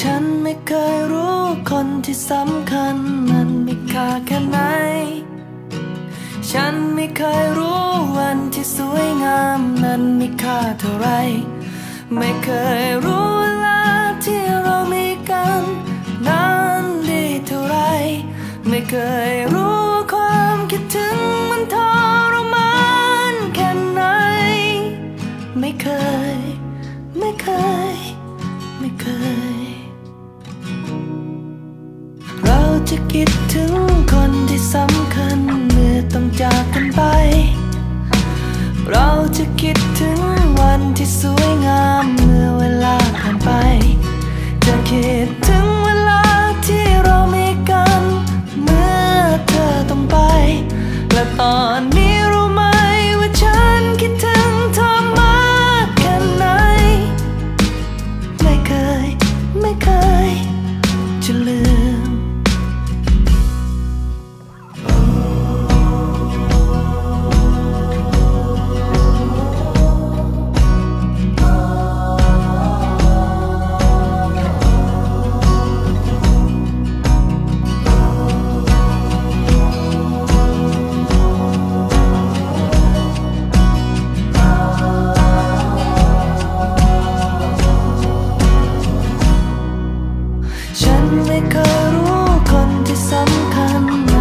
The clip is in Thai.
ฉันไม่เคยรู้คนที่สำคัญมันมีค่าแค่ไหน ฉันไม่เคยรู้วันที่สวยงามนั้นมีค่าเท่าไร ไม่เคยรู้เวลาที่เรามีกันนั้นดีเท่าไร ไม่เคยรู้ความคิดถึงมันทรมานแค่ไหน ไม่เคย ไม่เคย จะคิดถึงคนที่สำคัญเมื่อต้องจากกันไป เราจะคิดถึงวันที่สวยงาม เคยรู้คนที่สำคัญ